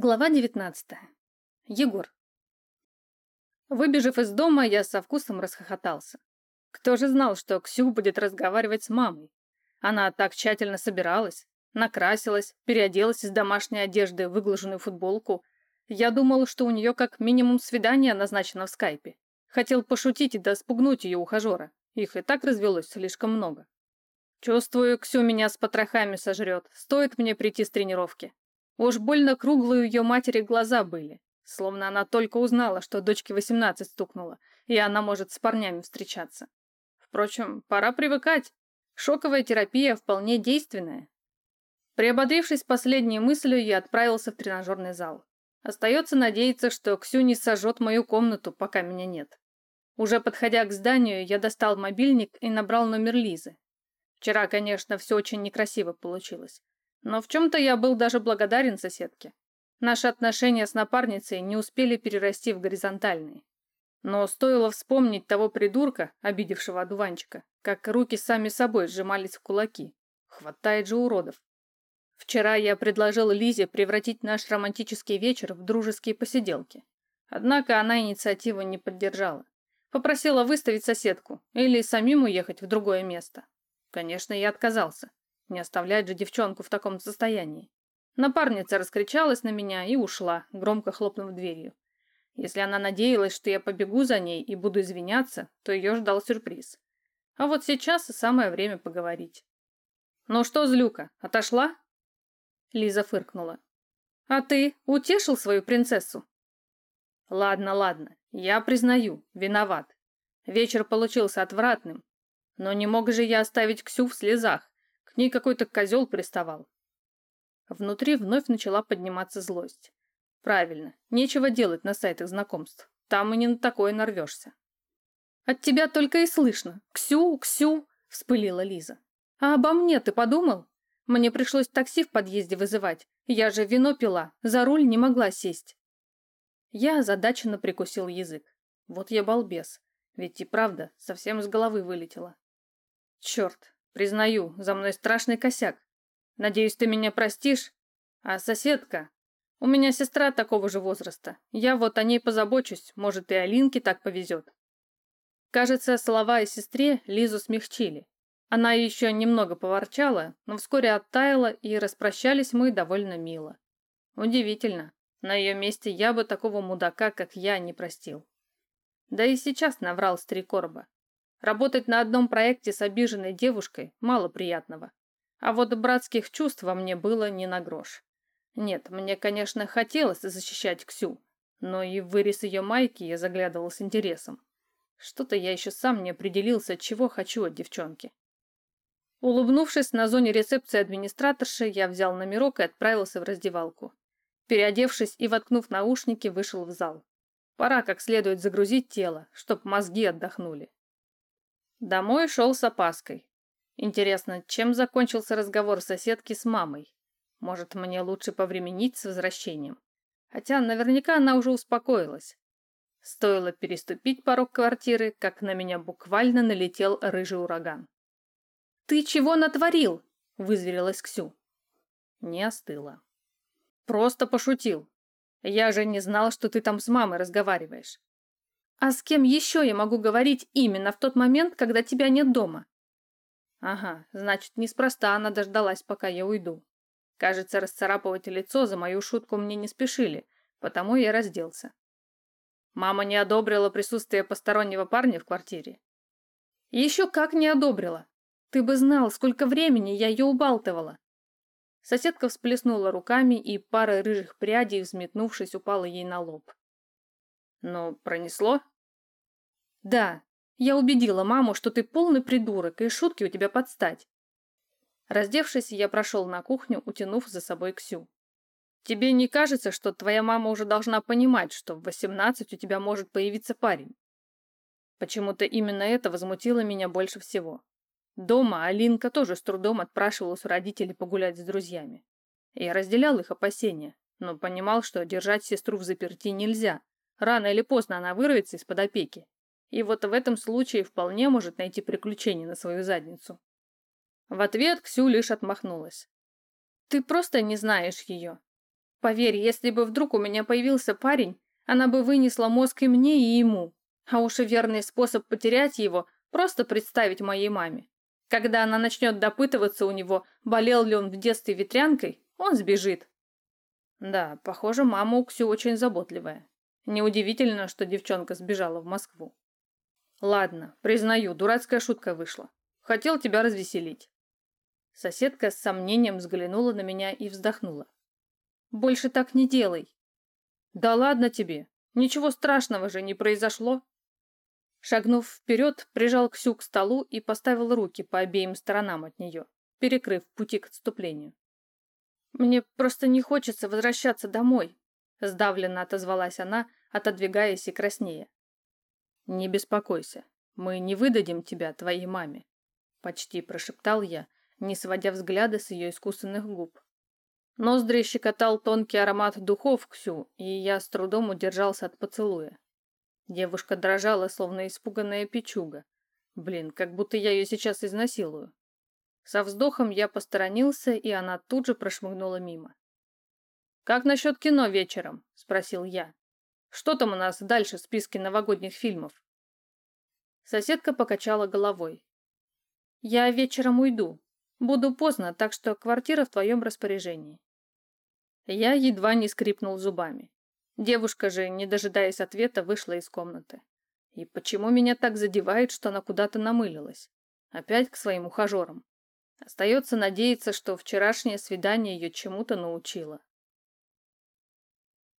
Глава 19. Егор. Выбежав из дома, я со вкусом расхохотался. Кто же знал, что Ксю будет разговаривать с мамой? Она так тщательно собиралась, накрасилась, переоделась из домашней одежды в выглаженную футболку. Я думал, что у нее как минимум свидание назначено в скайпе. Хотел пошутить и да спугнуть ее ухажера. Их и так развелось слишком много. Чувствую, Ксю меня с потрохами сожрет. Стоит мне прийти с тренировки. Уж больно круглые у ее матери глаза были, словно она только узнала, что дочке 18 стукнуло, и она может с парнями встречаться. Впрочем, пора привыкать. Шоковая терапия вполне действенная. Приободрившись последней мыслью, я отправился в тренажерный зал. Остается надеяться, что Ксю не сожжет мою комнату, пока меня нет. Уже подходя к зданию, я достал мобильник и набрал номер Лизы. Вчера, конечно, все очень некрасиво получилось. Но в чем-то я был даже благодарен соседке. Наши отношения с напарницей не успели перерасти в горизонтальные. Но стоило вспомнить того придурка, обидевшего одуванчика, как руки сами собой сжимались в кулаки. Хватает же уродов. Вчера я предложил Лизе превратить наш романтический вечер в дружеские посиделки. Однако она инициативу не поддержала. Попросила выставить соседку или самим уехать в другое место. Конечно, я отказался. Не оставлять же девчонку в таком состоянии. Напарница раскричалась на меня и ушла, громко хлопнув дверью. Если она надеялась, что я побегу за ней и буду извиняться, то ее ждал сюрприз. А вот сейчас и самое время поговорить. «Ну что, злюка, отошла?» Лиза фыркнула. «А ты утешил свою принцессу?» «Ладно, ладно, я признаю, виноват. Вечер получился отвратным. Но не мог же я оставить Ксю в слезах ней какой-то козел приставал. Внутри вновь начала подниматься злость. Правильно, нечего делать на сайтах знакомств. Там и не на такое нарвешься. От тебя только и слышно. Ксю, Ксю, вспылила Лиза. А обо мне ты подумал? Мне пришлось такси в подъезде вызывать. Я же вино пила, за руль не могла сесть. Я озадаченно прикусил язык. Вот я балбес. Ведь и правда, совсем из головы вылетела. Черт, Признаю, за мной страшный косяк. Надеюсь, ты меня простишь? А соседка? У меня сестра такого же возраста. Я вот о ней позабочусь, может, и Алинке так повезет. Кажется, слова о сестре Лизу смягчили. Она еще немного поворчала, но вскоре оттаяла, и распрощались мы довольно мило. Удивительно. На ее месте я бы такого мудака, как я, не простил. Да и сейчас наврал стрекорба. Работать на одном проекте с обиженной девушкой мало приятного. А вот братских чувств во мне было не на грош. Нет, мне, конечно, хотелось защищать Ксю, но и в вырез ее майки я заглядывал с интересом. Что-то я еще сам не определился, чего хочу от девчонки. Улыбнувшись на зоне рецепции администраторши, я взял номерок и отправился в раздевалку. Переодевшись и воткнув наушники, вышел в зал. Пора как следует загрузить тело, чтоб мозги отдохнули. Домой шел с опаской. Интересно, чем закончился разговор соседки с мамой? Может, мне лучше повременить с возвращением? Хотя наверняка она уже успокоилась. Стоило переступить порог квартиры, как на меня буквально налетел рыжий ураган. «Ты чего натворил?» – вызверилась Ксю. Не остыла. «Просто пошутил. Я же не знал, что ты там с мамой разговариваешь. А с кем еще я могу говорить именно в тот момент, когда тебя нет дома? Ага, значит, неспроста она дождалась, пока я уйду. Кажется, расцарапывать лицо за мою шутку мне не спешили, потому я разделся. Мама не одобрила присутствие постороннего парня в квартире. Еще как не одобрила. Ты бы знал, сколько времени я ее убалтывала. Соседка всплеснула руками, и пара рыжих прядей, взметнувшись, упала ей на лоб. Но пронесло? Да, я убедила маму, что ты полный придурок, и шутки у тебя подстать. Раздевшись, я прошел на кухню, утянув за собой Ксю. Тебе не кажется, что твоя мама уже должна понимать, что в 18 у тебя может появиться парень? Почему-то именно это возмутило меня больше всего. Дома Алинка тоже с трудом отпрашивалась у родителей погулять с друзьями. Я разделял их опасения, но понимал, что держать сестру в заперти нельзя, Рано или поздно она вырвется из-под опеки. И вот в этом случае вполне может найти приключение на свою задницу. В ответ Ксю лишь отмахнулась. «Ты просто не знаешь ее. Поверь, если бы вдруг у меня появился парень, она бы вынесла мозг и мне, и ему. А уж и верный способ потерять его – просто представить моей маме. Когда она начнет допытываться у него, болел ли он в детстве ветрянкой, он сбежит. Да, похоже, мама у Ксю очень заботливая. Неудивительно, что девчонка сбежала в Москву. Ладно, признаю, дурацкая шутка вышла. Хотел тебя развеселить. Соседка с сомнением взглянула на меня и вздохнула. Больше так не делай. Да ладно тебе. Ничего страшного же не произошло. Шагнув вперед, прижал Ксю к столу и поставил руки по обеим сторонам от нее, перекрыв пути к отступлению. «Мне просто не хочется возвращаться домой», — сдавленно отозвалась она, отодвигаясь и краснея. «Не беспокойся, мы не выдадим тебя твоей маме», — почти прошептал я, не сводя взгляда с ее искусственных губ. Ноздри щекотал тонкий аромат духов Ксю, и я с трудом удержался от поцелуя. Девушка дрожала, словно испуганная печуга. Блин, как будто я ее сейчас изнасилую. Со вздохом я посторонился, и она тут же прошмыгнула мимо. «Как насчет кино вечером?» – спросил я. «Что там у нас дальше в списке новогодних фильмов?» Соседка покачала головой. «Я вечером уйду. Буду поздно, так что квартира в твоем распоряжении». Я едва не скрипнул зубами. Девушка же, не дожидаясь ответа, вышла из комнаты. И почему меня так задевает, что она куда-то намылилась? Опять к своим ухажерам. Остается надеяться, что вчерашнее свидание ее чему-то научило.